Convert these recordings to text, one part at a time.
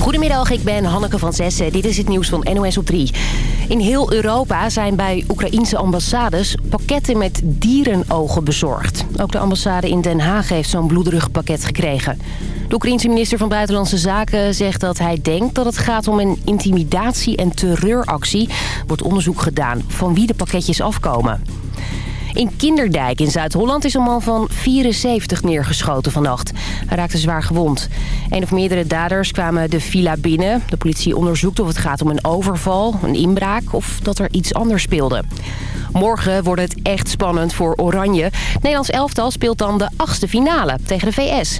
Goedemiddag, ik ben Hanneke van Zessen. Dit is het nieuws van NOS op 3. In heel Europa zijn bij Oekraïense ambassades pakketten met dierenogen bezorgd. Ook de ambassade in Den Haag heeft zo'n bloederig pakket gekregen. De Oekraïense minister van Buitenlandse Zaken zegt dat hij denkt dat het gaat om een intimidatie- en terreuractie. Er wordt onderzoek gedaan van wie de pakketjes afkomen. In Kinderdijk in Zuid-Holland is een man van 74 neergeschoten vannacht. Hij raakte zwaar gewond. Een of meerdere daders kwamen de villa binnen. De politie onderzoekt of het gaat om een overval, een inbraak of dat er iets anders speelde. Morgen wordt het echt spannend voor Oranje. Nederlands elftal speelt dan de achtste finale tegen de VS.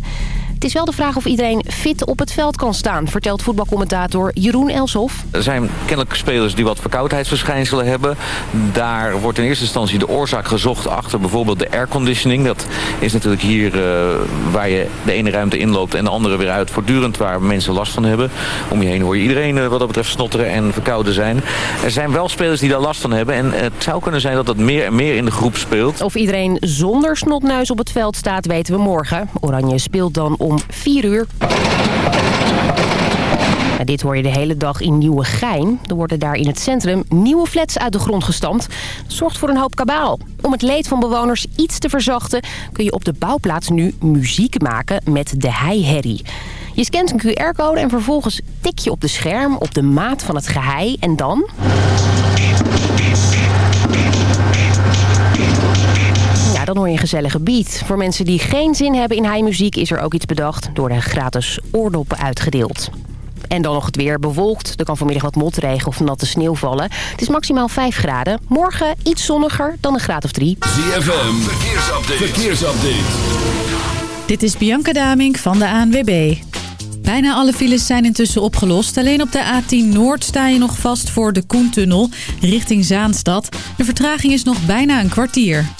Het is wel de vraag of iedereen fit op het veld kan staan... vertelt voetbalcommentator Jeroen Elshoff. Er zijn kennelijk spelers die wat verkoudheidsverschijnselen hebben. Daar wordt in eerste instantie de oorzaak gezocht achter bijvoorbeeld de airconditioning. Dat is natuurlijk hier uh, waar je de ene ruimte inloopt en de andere weer uit. Voortdurend waar mensen last van hebben. Om je heen hoor je iedereen uh, wat dat betreft snotteren en verkouden zijn. Er zijn wel spelers die daar last van hebben. En het zou kunnen zijn dat dat meer en meer in de groep speelt. Of iedereen zonder snotneus op het veld staat weten we morgen. Oranje speelt dan om 4 uur. En dit hoor je de hele dag in Nieuwegein. Er worden daar in het centrum nieuwe flats uit de grond gestampt. Zorgt voor een hoop kabaal. Om het leed van bewoners iets te verzachten... kun je op de bouwplaats nu muziek maken met de heiherrie. Je scant een QR-code en vervolgens tik je op de scherm op de maat van het gehei. En dan... dan hoor je een gezellige beat. Voor mensen die geen zin hebben in heimuziek is er ook iets bedacht... door de gratis oordoppen uitgedeeld. En dan nog het weer bewolkt. Er kan vanmiddag wat motregen of natte sneeuw vallen. Het is maximaal 5 graden. Morgen iets zonniger dan een graad of 3. ZFM, verkeersupdate. verkeersupdate. Dit is Bianca Damink van de ANWB. Bijna alle files zijn intussen opgelost. Alleen op de A10 Noord sta je nog vast voor de Koentunnel richting Zaanstad. De vertraging is nog bijna een kwartier.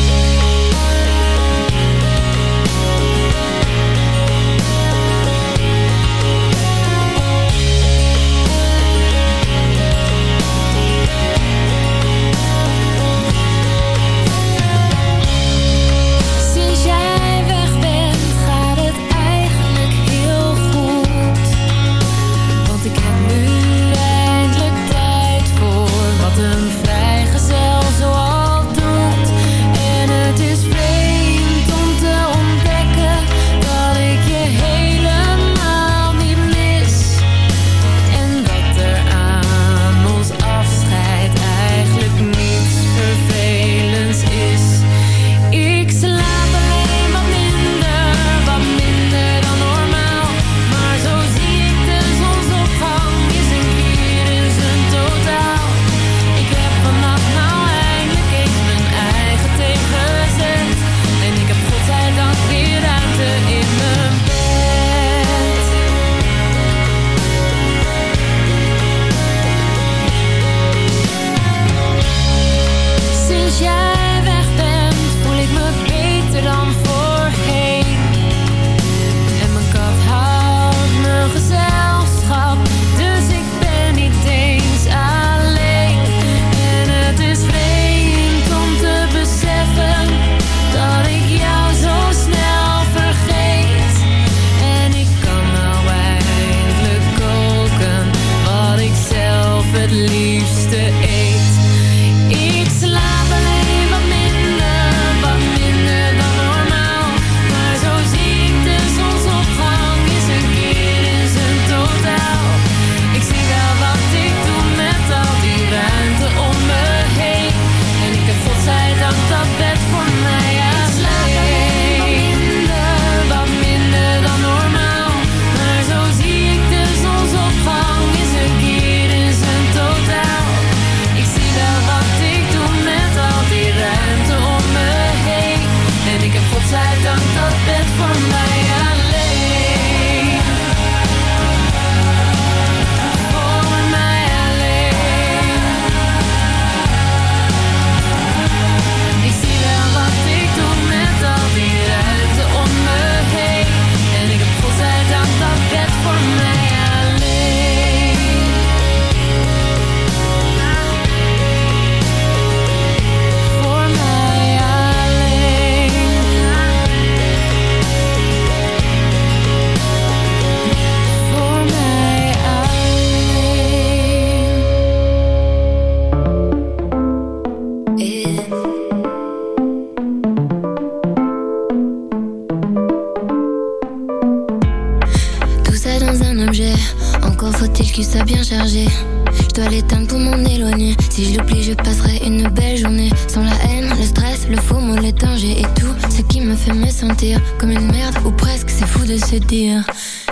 Merde ou presque, c'est fou de se dire.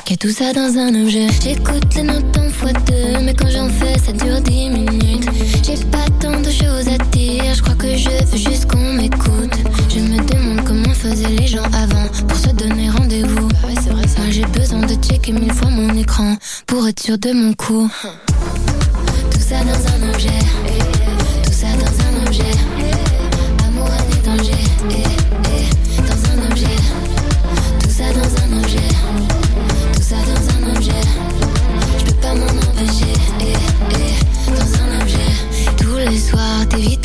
Qu'il y a tout ça dans un objet. J'écoute les notes en fois deux, mais quand j'en fais, ça dure dix minutes. J'ai pas tant de choses à dire, je crois que je veux juste qu'on m'écoute. Je me demande comment faisaient les gens avant pour se donner rendez-vous. Moi j'ai besoin de checker mille fois mon écran pour être sûr de mon coup. Tout ça dans un objet,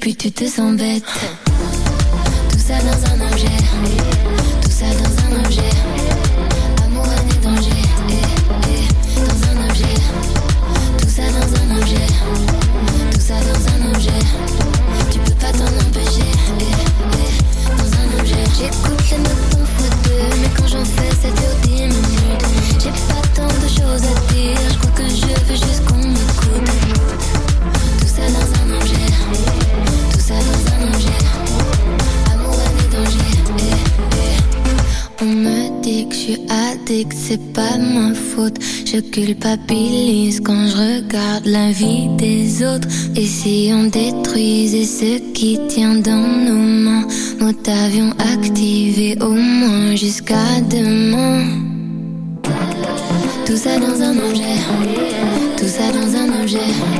puis tu te sens bête. Tout ça dans un objet, Je culpabilise quand je regarde la vie des autres. Et si on détruisait ce qui tient dans nos mains, mode avion activé au moins jusqu'à demain. Tout ça dans un objet, tout ça dans un objet.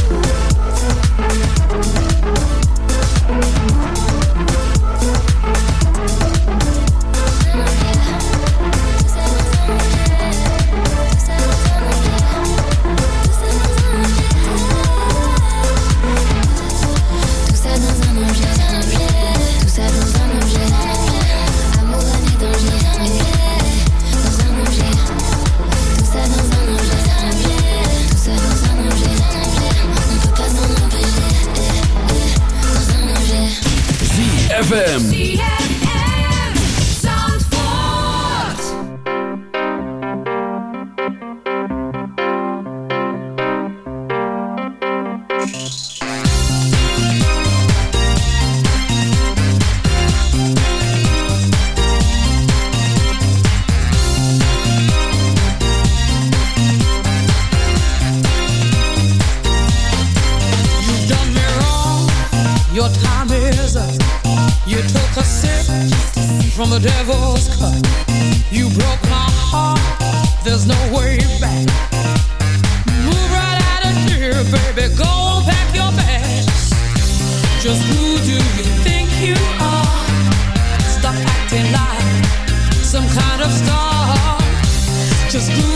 Just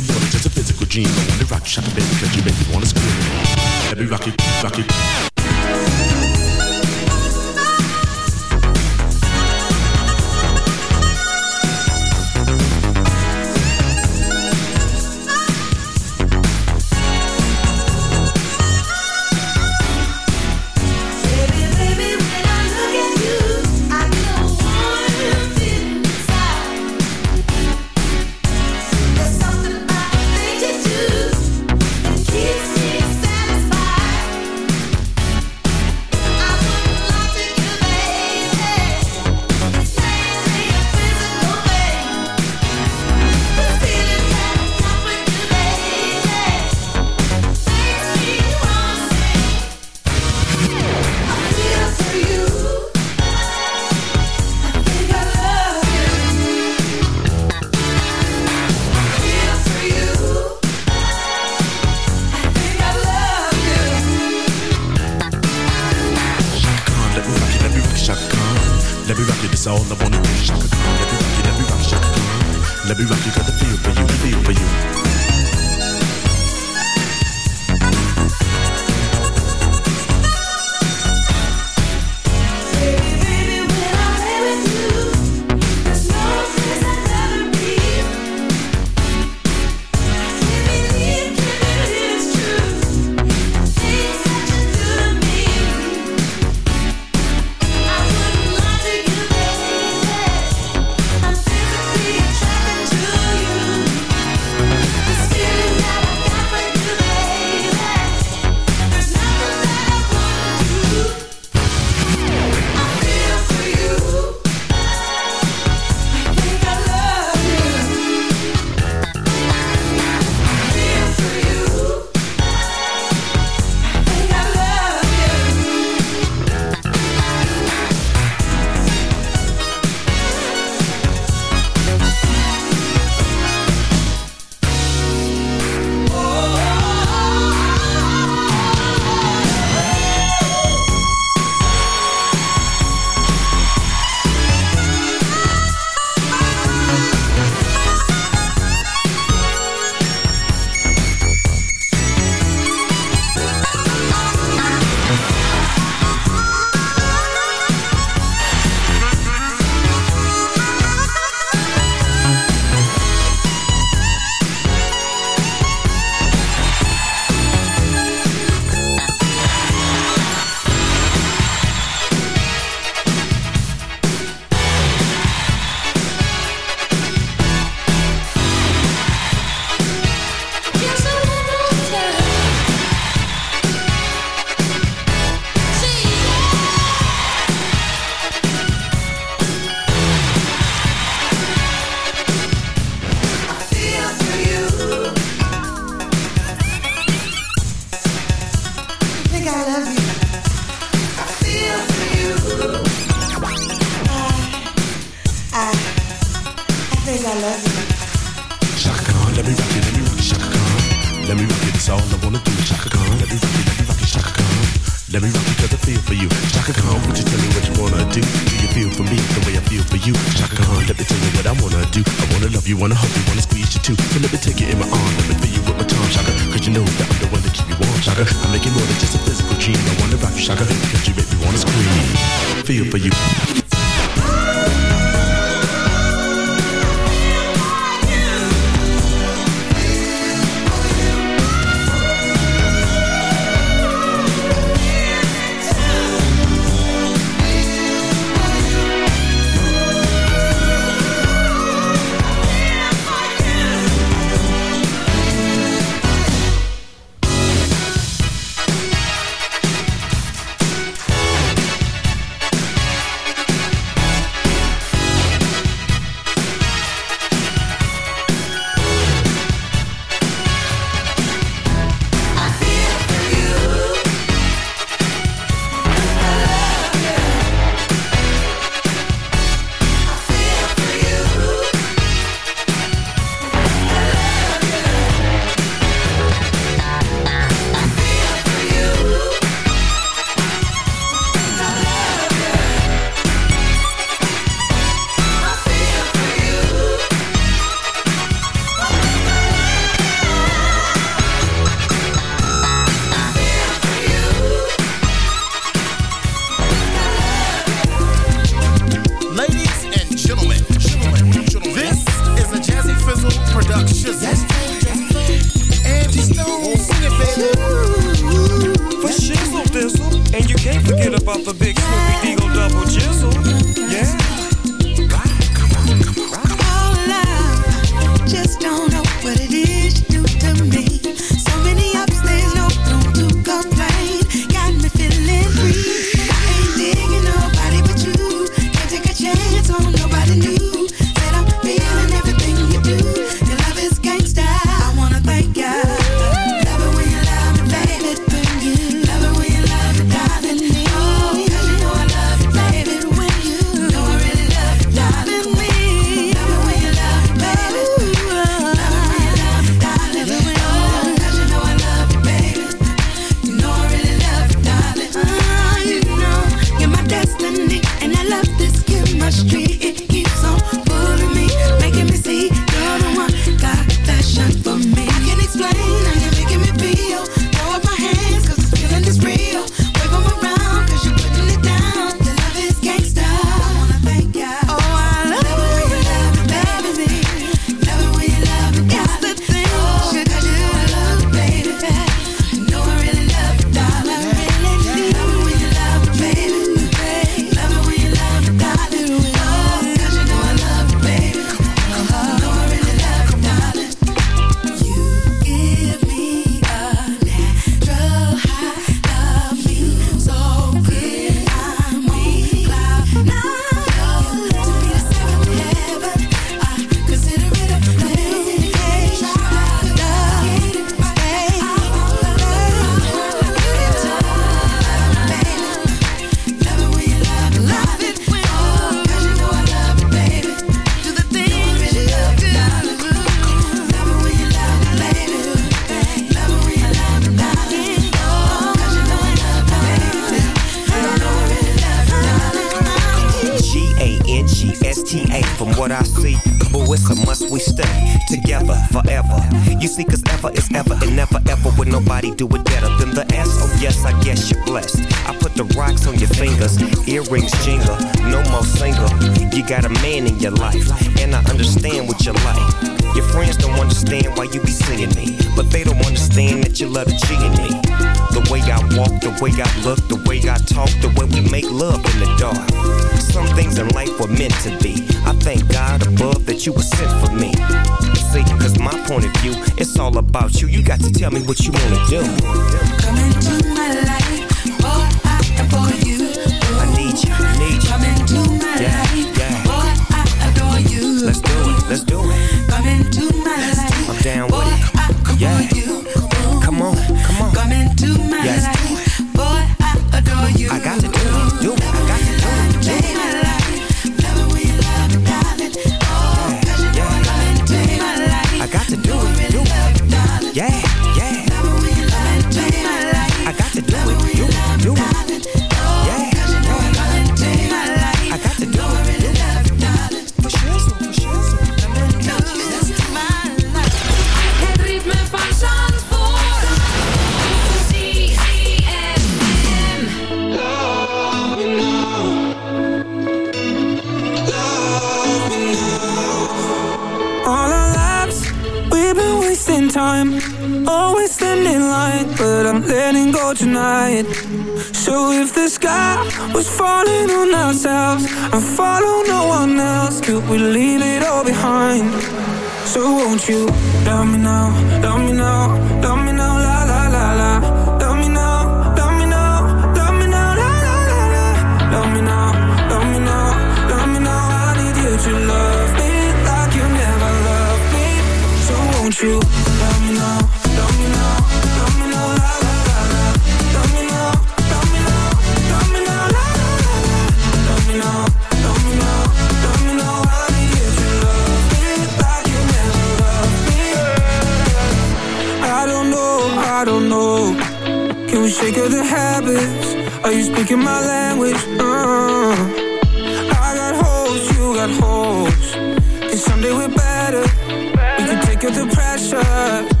her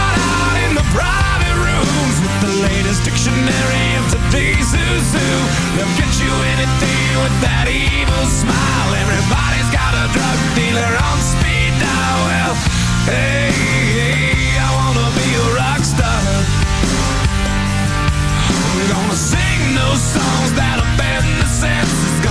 in the private rooms with the latest dictionary of today's who's who. They'll get you anything with that evil smile. Everybody's got a drug dealer on speed dial. Well, hey, hey, I wanna be a rock star. I'm gonna sing those songs that offend the senses.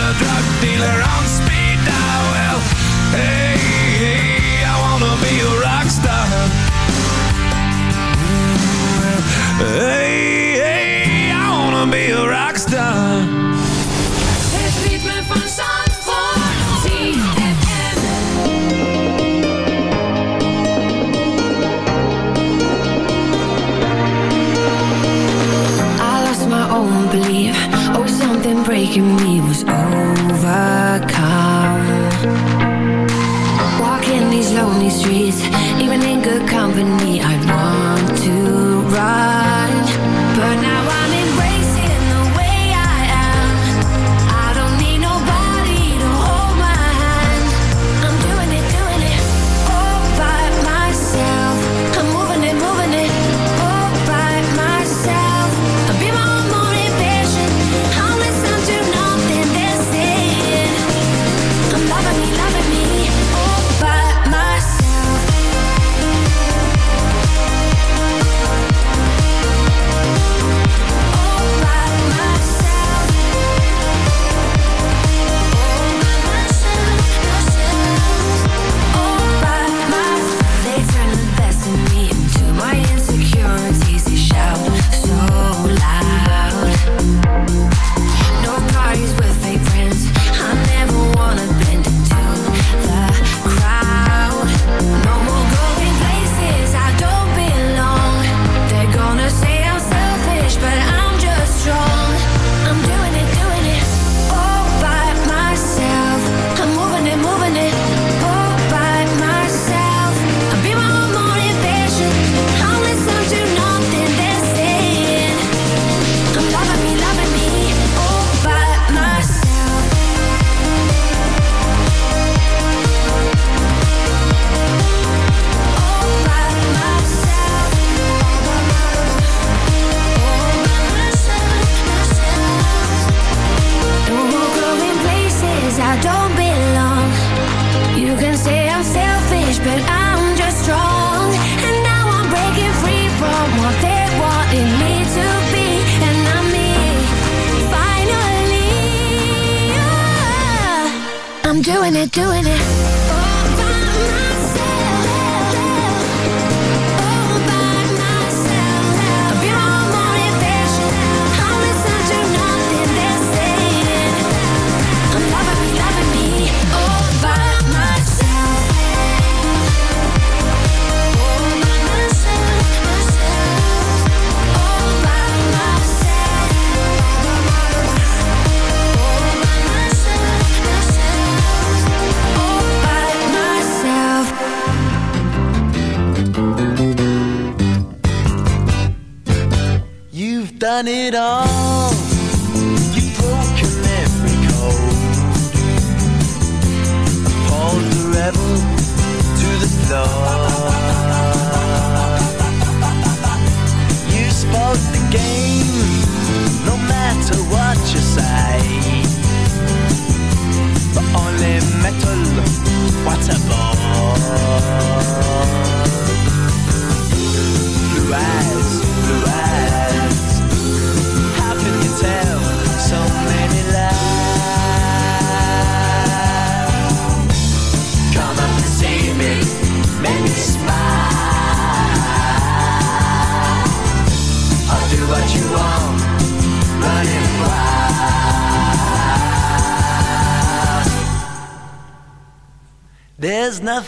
a drug dealer on speed dial. Well, hey, hey, I wanna be a rock star. Hey, hey, I wanna be a rock star. Lost my own belief. Oh, something breaking me was done it all.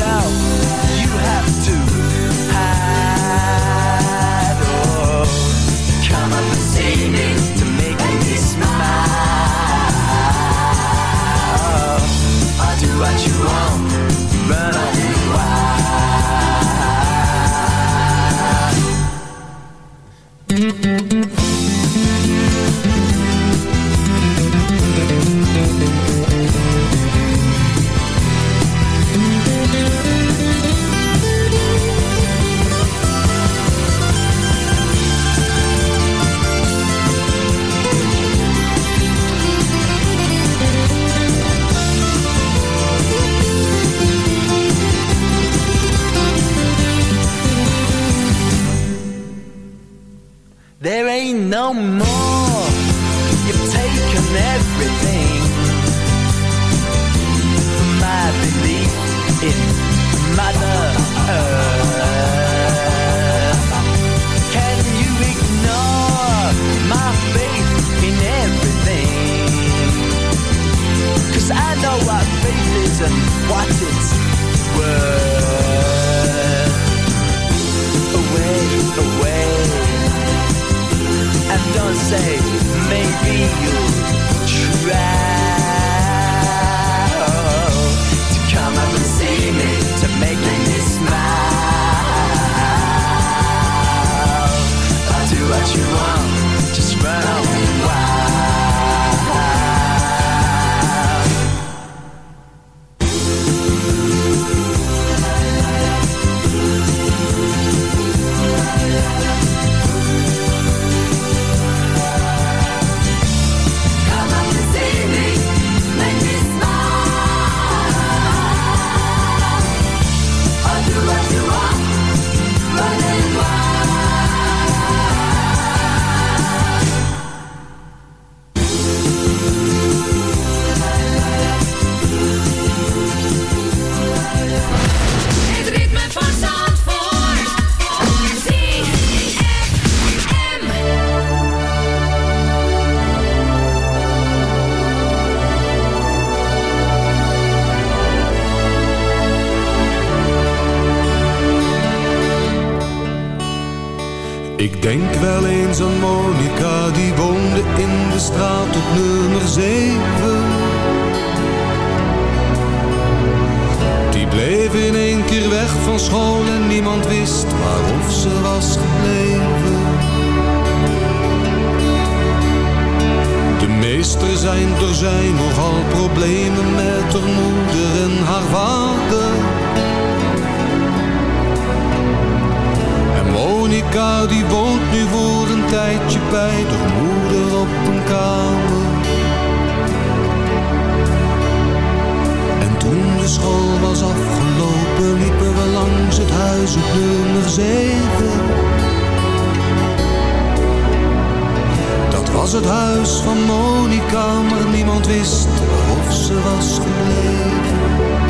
Yourself you have to hide. Oh, come up and see me to make me smile. Oh, I'll do what you want, run on aan Monica, die woonde in de straat op nummer 7. Die bleef in één keer weg van school en niemand wist waarof ze was gebleven. De meeste er zijn, er zijn nogal problemen met haar moeder en haar vader. En Monica die woont tijdje bij haar moeder op een kamer. En toen de school was afgelopen liepen we langs het huis op nummer 7. Dat was het huis van Monica, maar niemand wist of ze was gebleven.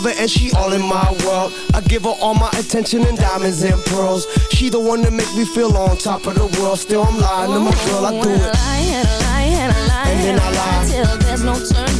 Even though I love her and she all in my world. I give her all my attention and diamonds and pearls. She the one that make me feel on top of the world. Still, I'm lying to my girl. I do When I it. lie and I lie and I lie And then I lie. till there's no turning